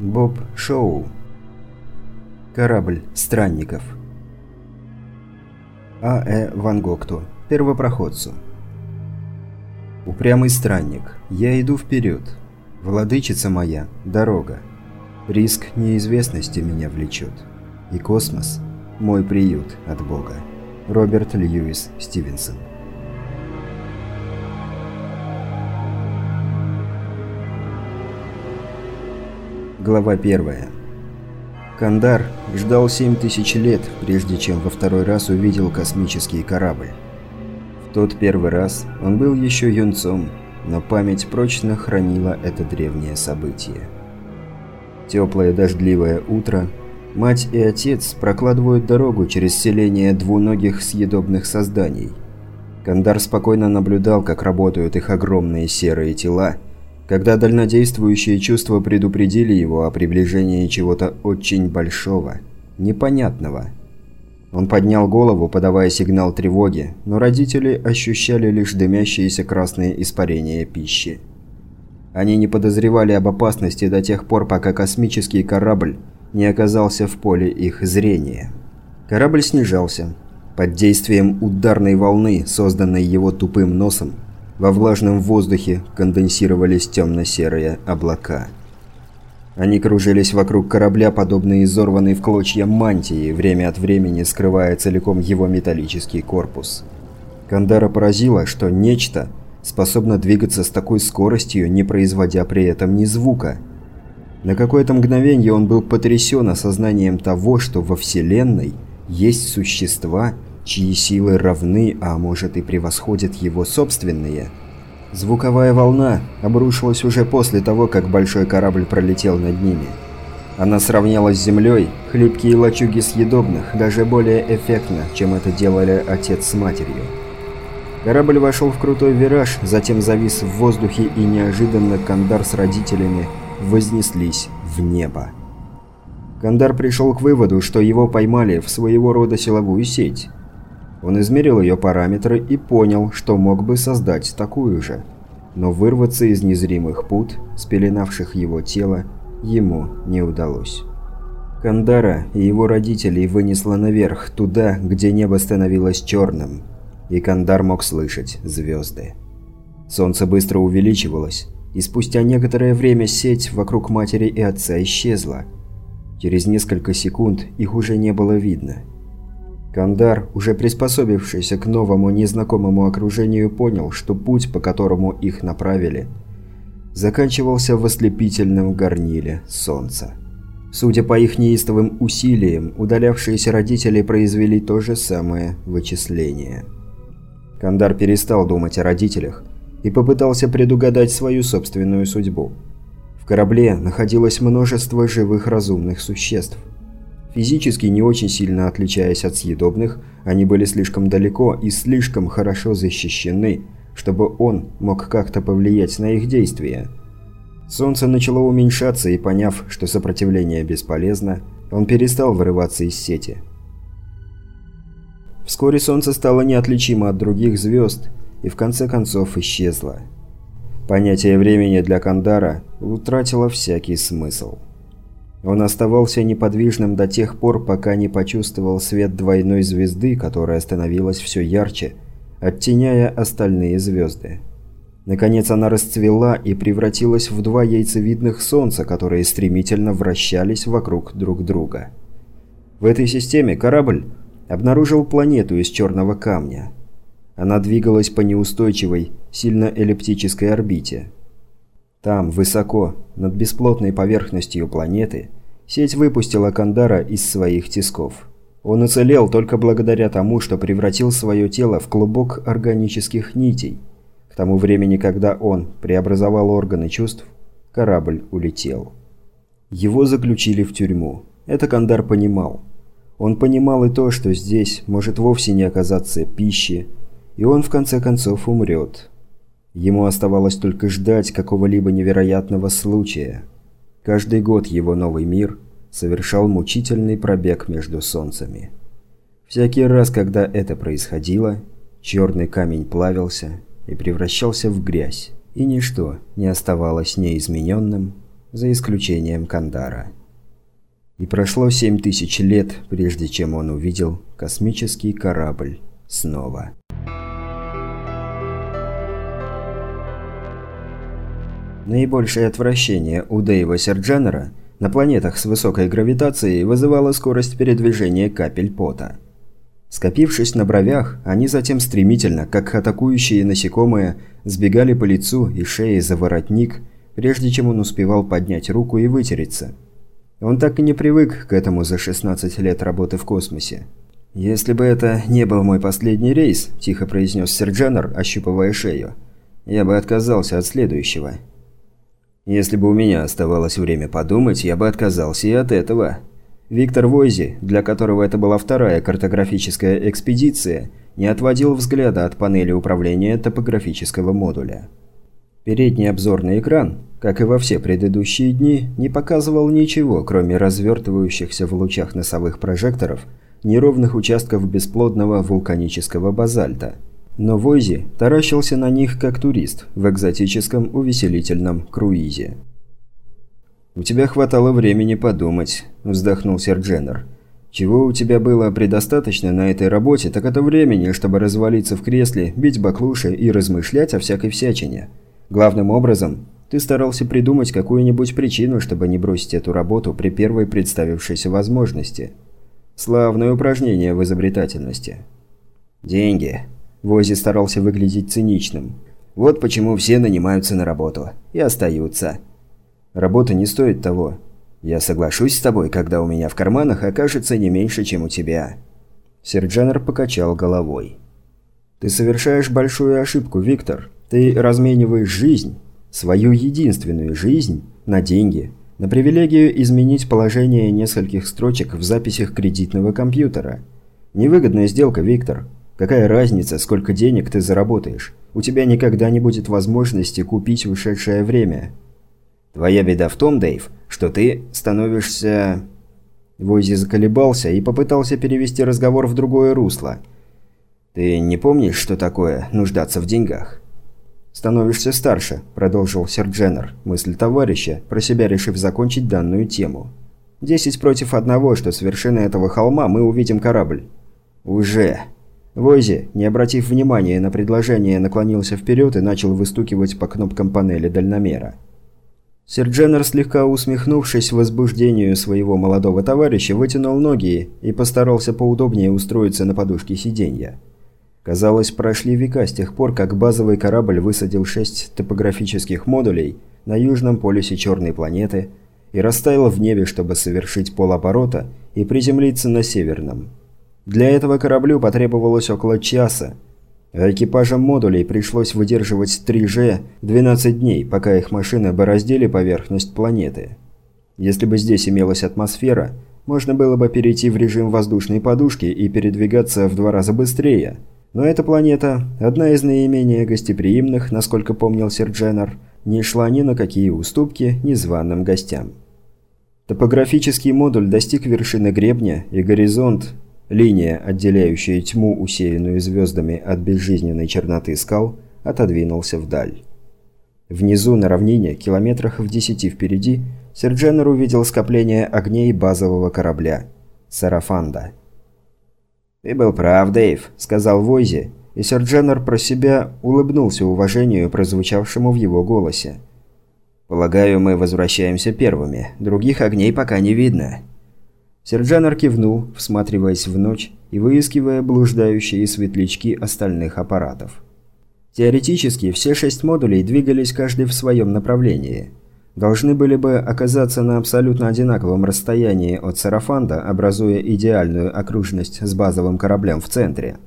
Боб Шоу. Корабль странников. А.Э. Ван Гокту. Первопроходцу. Упрямый странник. Я иду вперед. Владычица моя. Дорога. Риск неизвестности меня влечет. И космос – мой приют от Бога. Роберт Льюис Стивенсон. Глава 1. Кандар ждал 7000 лет, прежде чем во второй раз увидел космический корабль. В тот первый раз он был еще юнцом, но память прочно хранила это древнее событие. Теплое дождливое утро, мать и отец прокладывают дорогу через селение двуногих съедобных созданий. Кандар спокойно наблюдал, как работают их огромные серые тела – когда дальнодействующие чувства предупредили его о приближении чего-то очень большого, непонятного. Он поднял голову, подавая сигнал тревоги, но родители ощущали лишь дымящиеся красные испарения пищи. Они не подозревали об опасности до тех пор, пока космический корабль не оказался в поле их зрения. Корабль снижался. Под действием ударной волны, созданной его тупым носом, во влажном воздухе конденсировались темно-серые облака. Они кружились вокруг корабля, подобно изорванной в клочья мантии, время от времени скрывая целиком его металлический корпус. Кандара поразило, что нечто способно двигаться с такой скоростью, не производя при этом ни звука. На какое-то мгновение он был потрясен осознанием того, что во Вселенной есть существа, чьи силы равны, а может и превосходят его собственные. Звуковая волна обрушилась уже после того, как большой корабль пролетел над ними. Она сравнялась с землей, хлипкие лачуги съедобных, даже более эффектно, чем это делали отец с матерью. Корабль вошел в крутой вираж, затем завис в воздухе и неожиданно Кандар с родителями вознеслись в небо. Кандар пришел к выводу, что его поймали в своего рода силовую сеть. Он измерил ее параметры и понял, что мог бы создать такую же. Но вырваться из незримых пут, спеленавших его тело, ему не удалось. Кандара и его родителей вынесло наверх, туда, где небо становилось черным, и Кандар мог слышать звезды. Солнце быстро увеличивалось, и спустя некоторое время сеть вокруг матери и отца исчезла. Через несколько секунд их уже не было видно – Кандар, уже приспособившийся к новому незнакомому окружению, понял, что путь, по которому их направили, заканчивался в ослепительном горниле солнца. Судя по их неистовым усилиям, удалявшиеся родители произвели то же самое вычисление. Кандар перестал думать о родителях и попытался предугадать свою собственную судьбу. В корабле находилось множество живых разумных существ. Физически не очень сильно отличаясь от съедобных, они были слишком далеко и слишком хорошо защищены, чтобы он мог как-то повлиять на их действия. Солнце начало уменьшаться и, поняв, что сопротивление бесполезно, он перестал вырываться из сети. Вскоре Солнце стало неотличимо от других звезд и в конце концов исчезло. Понятие времени для Кандара утратило всякий смысл. Он оставался неподвижным до тех пор, пока не почувствовал свет двойной звезды, которая становилась все ярче, оттеняя остальные звезды. Наконец она расцвела и превратилась в два яйцевидных солнца, которые стремительно вращались вокруг друг друга. В этой системе корабль обнаружил планету из черного камня. Она двигалась по неустойчивой, сильно эллиптической орбите – там, высоко, над бесплотной поверхностью планеты, сеть выпустила Кандара из своих тисков. Он уцелел только благодаря тому, что превратил свое тело в клубок органических нитей. К тому времени, когда он преобразовал органы чувств, корабль улетел. Его заключили в тюрьму. Это Кандар понимал. Он понимал и то, что здесь может вовсе не оказаться пищи, и он в конце концов умрет. Ему оставалось только ждать какого-либо невероятного случая. Каждый год его новый мир совершал мучительный пробег между солнцами. Всякий раз, когда это происходило, черный камень плавился и превращался в грязь, и ничто не оставалось неизмененным за исключением Кандара. И прошло семь тысяч лет, прежде чем он увидел космический корабль снова. Наибольшее отвращение у Дэйва Серджанера на планетах с высокой гравитацией вызывала скорость передвижения капель пота. Скопившись на бровях, они затем стремительно, как атакующие насекомые, сбегали по лицу и шее за воротник, прежде чем он успевал поднять руку и вытереться. Он так и не привык к этому за 16 лет работы в космосе. «Если бы это не был мой последний рейс», – тихо произнес Серджанер, ощупывая шею, – «я бы отказался от следующего». «Если бы у меня оставалось время подумать, я бы отказался и от этого», Виктор Войзи, для которого это была вторая картографическая экспедиция, не отводил взгляда от панели управления топографического модуля. Передний обзорный экран, как и во все предыдущие дни, не показывал ничего, кроме развертывающихся в лучах носовых прожекторов неровных участков бесплодного вулканического базальта. Но Войзи таращился на них как турист в экзотическом увеселительном круизе. «У тебя хватало времени подумать», – вздохнул Сердженер. «Чего у тебя было предостаточно на этой работе, так это времени, чтобы развалиться в кресле, бить баклуши и размышлять о всякой всячине. Главным образом, ты старался придумать какую-нибудь причину, чтобы не бросить эту работу при первой представившейся возможности. Славное упражнение в изобретательности». «Деньги». Вози старался выглядеть циничным. «Вот почему все нанимаются на работу. И остаются». Работа не стоит того. Я соглашусь с тобой, когда у меня в карманах окажется не меньше, чем у тебя». Серджанер покачал головой. «Ты совершаешь большую ошибку, Виктор. Ты размениваешь жизнь, свою единственную жизнь, на деньги, на привилегию изменить положение нескольких строчек в записях кредитного компьютера. Невыгодная сделка, Виктор. Какая разница, сколько денег ты заработаешь? У тебя никогда не будет возможности купить ушедшее время». Твоя беда в том, Дэйв, что ты становишься...» Войзи заколебался и попытался перевести разговор в другое русло. «Ты не помнишь, что такое нуждаться в деньгах?» «Становишься старше», – продолжил Сердженер, мысль товарища, про себя решив закончить данную тему. «Десять против одного, что с вершины этого холма мы увидим корабль». «Уже». Войзи, не обратив внимания на предложение, наклонился вперед и начал выстукивать по кнопкам панели дальномера. Сердженер, слегка усмехнувшись возбуждению своего молодого товарища, вытянул ноги и постарался поудобнее устроиться на подушке сиденья. Казалось, прошли века с тех пор, как базовый корабль высадил шесть топографических модулей на южном полюсе Черной планеты и растаял в небе, чтобы совершить полоборота и приземлиться на северном. Для этого кораблю потребовалось около часа – экипажам модулей пришлось выдерживать 3G 12 дней, пока их машины бороздили поверхность планеты. Если бы здесь имелась атмосфера, можно было бы перейти в режим воздушной подушки и передвигаться в два раза быстрее. Но эта планета, одна из наименее гостеприимных, насколько помнил Сердженер, не шла ни на какие уступки незваным гостям. Топографический модуль достиг вершины гребня, и горизонт, Линия, отделяющая тьму, усеянную звездами от безжизненной черноты скал, отодвинулся вдаль. Внизу, на равнине, километрах в десяти впереди, Серджанер увидел скопление огней базового корабля – Сарафанда. «Ты был прав, Дэйв», – сказал Войзи, и Серджанер про себя улыбнулся уважению, прозвучавшему в его голосе. «Полагаю, мы возвращаемся первыми. Других огней пока не видно». Серджанер кивнул, всматриваясь в ночь и выискивая блуждающие светлячки остальных аппаратов. Теоретически, все шесть модулей двигались каждый в своем направлении. Должны были бы оказаться на абсолютно одинаковом расстоянии от Сарафанда, образуя идеальную окружность с базовым кораблем в центре.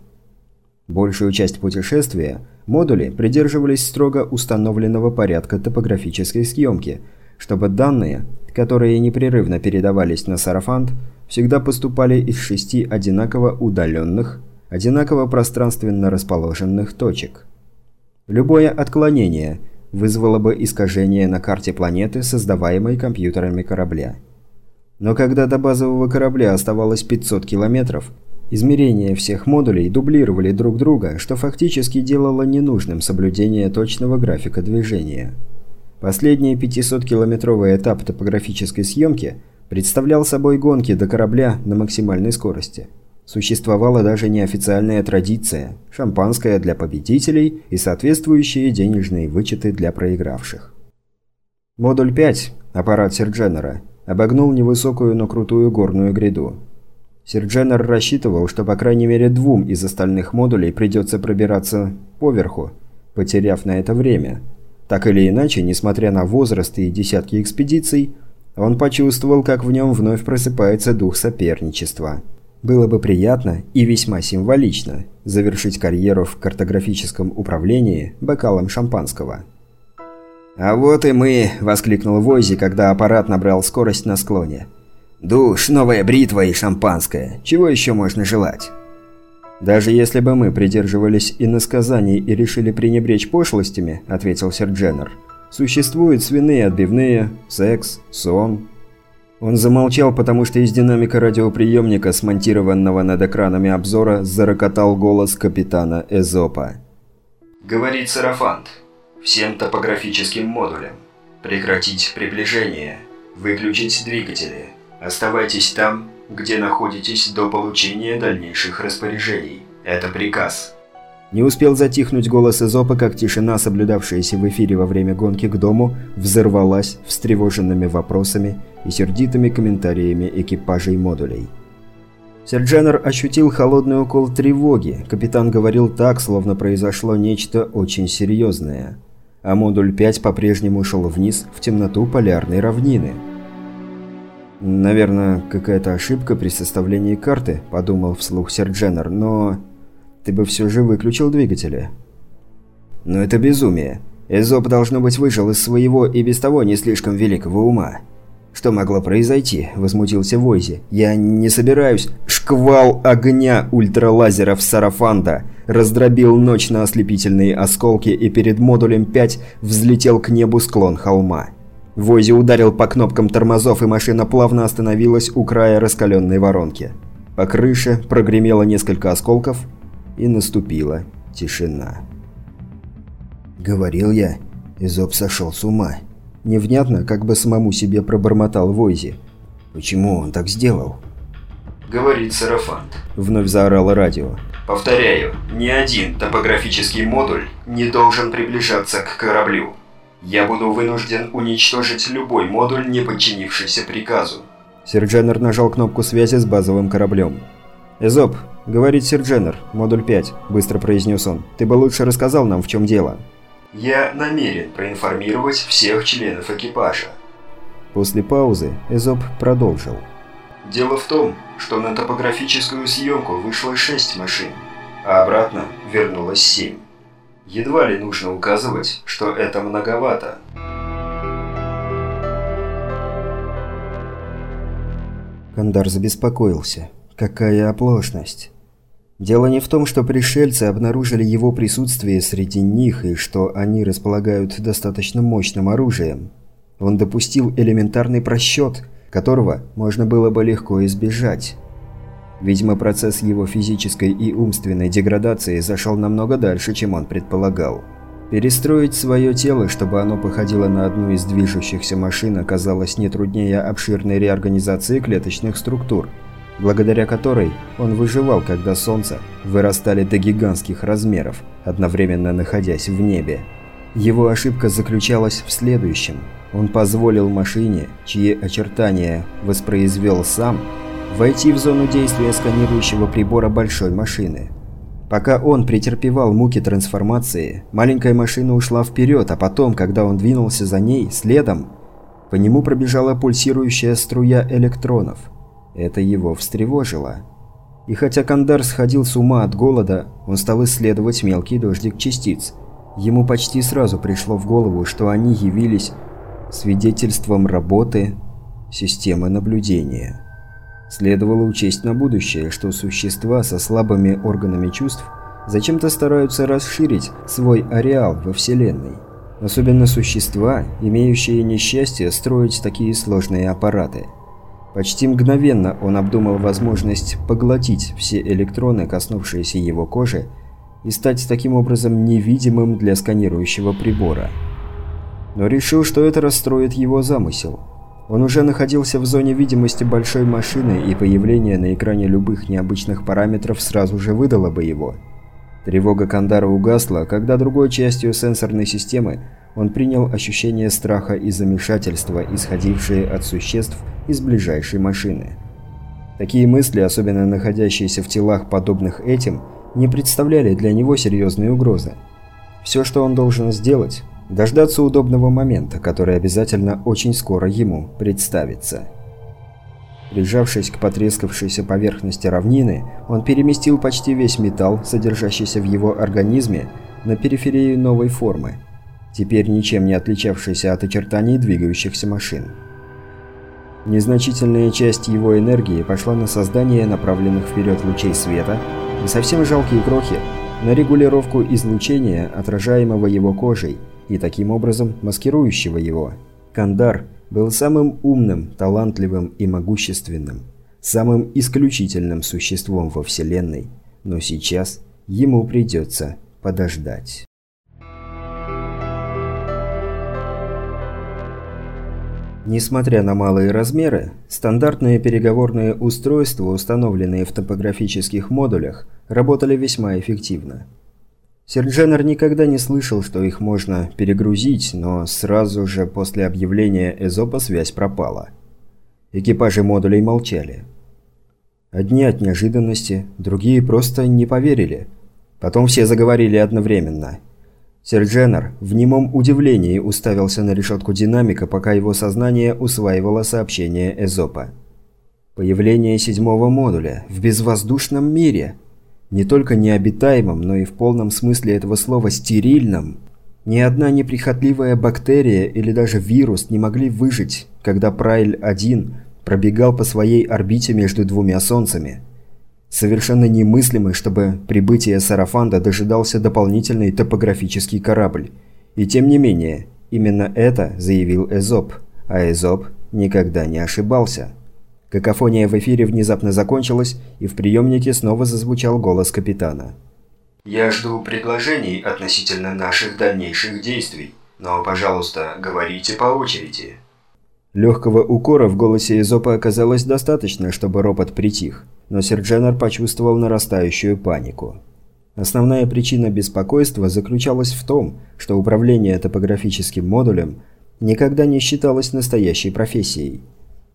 Большую часть путешествия модули придерживались строго установленного порядка топографической съемки, чтобы данные, которые непрерывно передавались на Сарафанд, всегда поступали из шести одинаково удаленных, одинаково пространственно расположенных точек. Любое отклонение вызвало бы искажение на карте планеты, создаваемой компьютерами корабля. Но когда до базового корабля оставалось 500 километров, измерения всех модулей дублировали друг друга, что фактически делало ненужным соблюдение точного графика движения – Последний 500-километровый этап топографической съемки представлял собой гонки до корабля на максимальной скорости. Существовала даже неофициальная традиция – шампанское для победителей и соответствующие денежные вычеты для проигравших. Модуль 5, аппарат Сердженера, обогнул невысокую, но крутую горную гряду. Сердженер рассчитывал, что по крайней мере двум из остальных модулей придется пробираться поверху, потеряв на это время. Так или иначе, несмотря на возраст и десятки экспедиций, он почувствовал, как в нем вновь просыпается дух соперничества. Было бы приятно и весьма символично завершить карьеру в картографическом управлении бокалом шампанского. «А вот и мы!» – воскликнул Войзи, когда аппарат набрал скорость на склоне. Душ, новая бритва и шампанское. Чего еще можно желать? «Даже если бы мы придерживались иносказаний и решили пренебречь пошлостями», – ответил Сердженер, – «существуют свиные отбивные, секс, сон». Он замолчал, потому что из динамика радиоприемника, смонтированного над экранами обзора, зарокотал голос капитана Эзопа. «Говорит Сарафант. Всем топографическим модулям. Прекратить приближение. Выключить двигатели. Оставайтесь там, где находитесь до получения дальнейших распоряжений. Это приказ. Не успел затихнуть голос Эзопа, как тишина, соблюдавшаяся в эфире во время гонки к дому, взорвалась встревоженными вопросами и сердитыми комментариями экипажей модулей. Серджанер ощутил холодный укол тревоги. Капитан говорил так, словно произошло нечто очень серьезное. А модуль 5 по-прежнему шел вниз в темноту полярной равнины. «Наверное, какая-то ошибка при составлении карты», – подумал вслух Сердженер, – «но ты бы все же выключил двигатели». «Но это безумие. Эзоп, должно быть, выжил из своего и без того не слишком великого ума». «Что могло произойти?» – возмутился Войзи. «Я не собираюсь...» Шквал огня ультралазеров Сарафанда раздробил ночь на ослепительные осколки и перед модулем 5 взлетел к небу склон холма. Войзи ударил по кнопкам тормозов, и машина плавно остановилась у края раскаленной воронки. По крыше прогремело несколько осколков, и наступила тишина. «Говорил я, Изоб сошел с ума». Невнятно, как бы самому себе пробормотал Войзи. «Почему он так сделал?» «Говорит Сарафант», — вновь заорало радио. «Повторяю, ни один топографический модуль не должен приближаться к кораблю. Я буду вынужден уничтожить любой модуль, не подчинившийся приказу. Сердженер нажал кнопку связи с базовым кораблем. «Эзоп, говорит Сердженер, модуль 5», – быстро произнес он. «Ты бы лучше рассказал нам, в чем дело». «Я намерен проинформировать всех членов экипажа». После паузы Эзоп продолжил. «Дело в том, что на топографическую съемку вышло 6 машин, а обратно вернулось 7. Едва ли нужно указывать, что это многовато. Кандар забеспокоился. Какая оплошность. Дело не в том, что пришельцы обнаружили его присутствие среди них и что они располагают достаточно мощным оружием. Он допустил элементарный просчет, которого можно было бы легко избежать. Видимо, процесс его физической и умственной деградации зашел намного дальше, чем он предполагал. Перестроить свое тело, чтобы оно походило на одну из движущихся машин, оказалось не труднее обширной реорганизации клеточных структур, благодаря которой он выживал, когда Солнце вырастали до гигантских размеров, одновременно находясь в небе. Его ошибка заключалась в следующем. Он позволил машине, чьи очертания воспроизвел сам, войти в зону действия сканирующего прибора большой машины. Пока он претерпевал муки трансформации, маленькая машина ушла вперед, а потом, когда он двинулся за ней, следом, по нему пробежала пульсирующая струя электронов. Это его встревожило. И хотя Кандар сходил с ума от голода, он стал исследовать мелкий дождик частиц. Ему почти сразу пришло в голову, что они явились свидетельством работы системы наблюдения. Следовало учесть на будущее, что существа со слабыми органами чувств зачем-то стараются расширить свой ареал во Вселенной. Особенно существа, имеющие несчастье строить такие сложные аппараты. Почти мгновенно он обдумал возможность поглотить все электроны, коснувшиеся его кожи, и стать таким образом невидимым для сканирующего прибора. но решил, что это расстроит его замысел. Он уже находился в зоне видимости большой машины, и появление на экране любых необычных параметров сразу же выдало бы его. Тревога Кандара угасла, когда другой частью сенсорной системы он принял ощущение страха и замешательства, исходившие от существ из ближайшей машины. Такие мысли, особенно находящиеся в телах, подобных этим, не представляли для него серьезной угрозы. Все, что он должен сделать, дождаться удобного момента, который обязательно очень скоро ему представится. Прижавшись к потрескавшейся поверхности равнины, он переместил почти весь металл, содержащийся в его организме, на периферию новой формы, теперь ничем не отличавшейся от очертаний двигающихся машин. Незначительная часть его энергии пошла на создание направленных вперед лучей света и совсем жалкие крохи на регулировку излучения, отражаемого его кожей, и таким образом маскирующего его. Кандар был самым умным, талантливым и могущественным, самым исключительным существом во Вселенной, но сейчас ему придется подождать. Несмотря на малые размеры, стандартные переговорные устройства, установленные в топографических модулях, работали весьма эффективно. Сердженер никогда не слышал, что их можно перегрузить, но сразу же после объявления Эзопа связь пропала. Экипажи модулей молчали. Одни от неожиданности, другие просто не поверили. Потом все заговорили одновременно – Сердженер в немом удивлении уставился на решетку динамика, пока его сознание усваивало сообщение Эзопа. Появление седьмого модуля в безвоздушном мире. Не только необитаемом, но и в полном смысле этого слова стерильном. Ни одна неприхотливая бактерия или даже вирус не могли выжить, когда Прайль-1 пробегал по своей орбите между двумя солнцами. Совершенно немыслимо, чтобы прибытие Сарафанда дожидался дополнительный топографический корабль. И тем не менее, именно это заявил Эзоп, а Эзоп никогда не ошибался. Какофония в эфире внезапно закончилась, и в приемнике снова зазвучал голос капитана. «Я жду предложений относительно наших дальнейших действий, но, пожалуйста, говорите по очереди». Легкого укора в голосе Эзопа оказалось достаточно, чтобы ропот притих но Сердженер почувствовал нарастающую панику. Основная причина беспокойства заключалась в том, что управление топографическим модулем никогда не считалось настоящей профессией.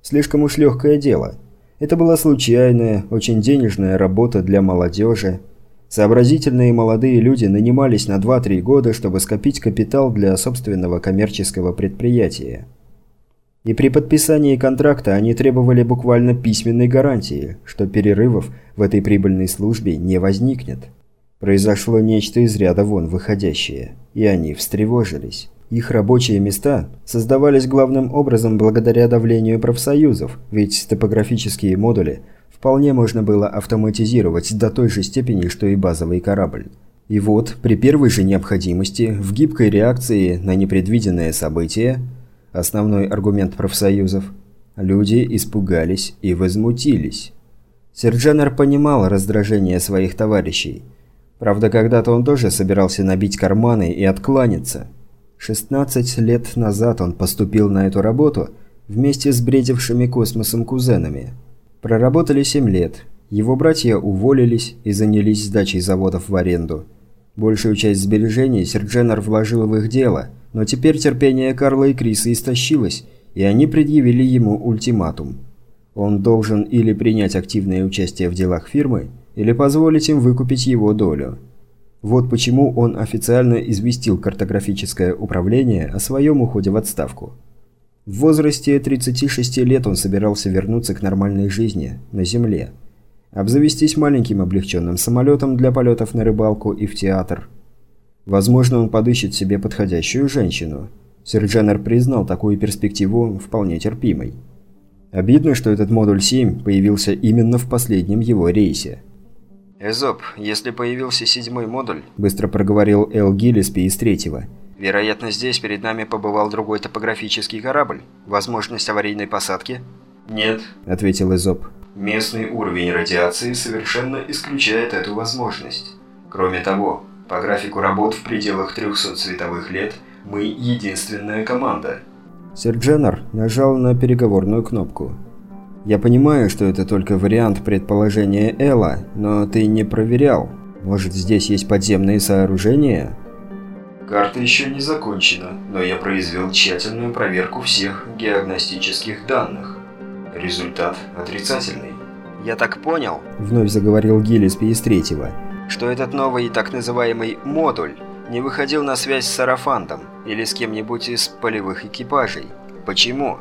Слишком уж легкое дело. Это была случайная, очень денежная работа для молодежи. Сообразительные молодые люди нанимались на 2-3 года, чтобы скопить капитал для собственного коммерческого предприятия. И при подписании контракта они требовали буквально письменной гарантии, что перерывов в этой прибыльной службе не возникнет. Произошло нечто из ряда вон выходящее, и они встревожились. Их рабочие места создавались главным образом благодаря давлению профсоюзов, ведь топографические модули вполне можно было автоматизировать до той же степени, что и базовый корабль. И вот, при первой же необходимости, в гибкой реакции на непредвиденное событие – основной аргумент профсоюзов, люди испугались и возмутились. Серджанер понимал раздражение своих товарищей. Правда, когда-то он тоже собирался набить карманы и откланяться. 16 лет назад он поступил на эту работу вместе с бредившими космосом кузенами. Проработали 7 лет. Его братья уволились и занялись сдачей заводов в аренду. Большую часть сбережений Сердженер вложил в их дело – но теперь терпение Карла и Криса истощилось, и они предъявили ему ультиматум. Он должен или принять активное участие в делах фирмы, или позволить им выкупить его долю. Вот почему он официально известил картографическое управление о своем уходе в отставку. В возрасте 36 лет он собирался вернуться к нормальной жизни на Земле. Обзавестись маленьким облегченным самолетом для полетов на рыбалку и в театр – Возможно, он подыщет себе подходящую женщину. Серджанер признал такую перспективу вполне терпимой. Обидно, что этот модуль 7 появился именно в последнем его рейсе. «Эзоп, если появился седьмой модуль», – быстро проговорил Эл Гиллеспи из третьего. «Вероятно, здесь перед нами побывал другой топографический корабль. Возможность аварийной посадки?» «Нет», – ответил Эзоп. «Местный уровень радиации совершенно исключает эту возможность. Кроме того, по графику работ в пределах 300 световых лет мы единственная команда. Сэр Дженнер нажал на переговорную кнопку. «Я понимаю, что это только вариант предположения Элла, но ты не проверял. Может, здесь есть подземные сооружения?» Карта еще не закончена, но я произвел тщательную проверку всех диагностических данных. Результат отрицательный. «Я так понял», — вновь заговорил Гиллиспи из третьего, «что этот новый так называемый модуль не выходил на связь с Сарафантом или с кем-нибудь из полевых экипажей. Почему?»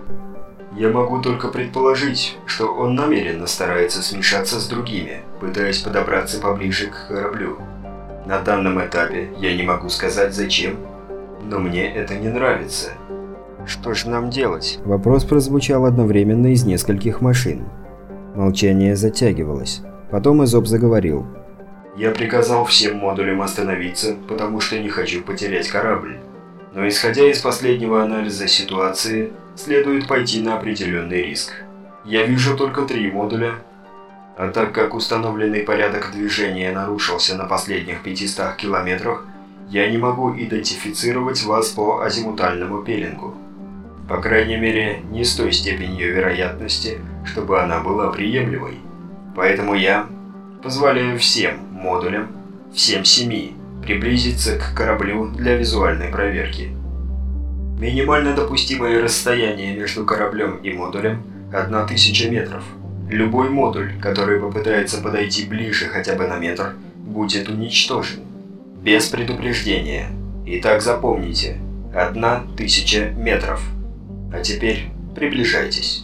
Я могу только предположить, что он намеренно старается смешаться с другими, пытаясь подобраться поближе к кораблю. На данном этапе я не могу сказать зачем, но мне это не нравится. Что же нам делать? Вопрос прозвучал одновременно из нескольких машин. Молчание затягивалось. Потом Изоб заговорил. Я приказал всем модулям остановиться, потому что не хочу потерять корабль. Но исходя из последнего анализа ситуации, следует пойти на определенный риск. Я вижу только три модуля, а так как установленный порядок движения нарушился на последних 500 километрах, я не могу идентифицировать вас по азимутальному пеленгу. По крайней мере, не с той степенью вероятности, чтобы она была приемлемой. Поэтому я позволяю всем модулям, всем семи, приблизиться к кораблю для визуальной проверки. Минимально допустимое расстояние между кораблем и модулем – 1000 метров. Любой модуль, который попытается подойти ближе хотя бы на метр, будет уничтожен. Без предупреждения. Итак, запомните – 1000 метров. А теперь приближайтесь.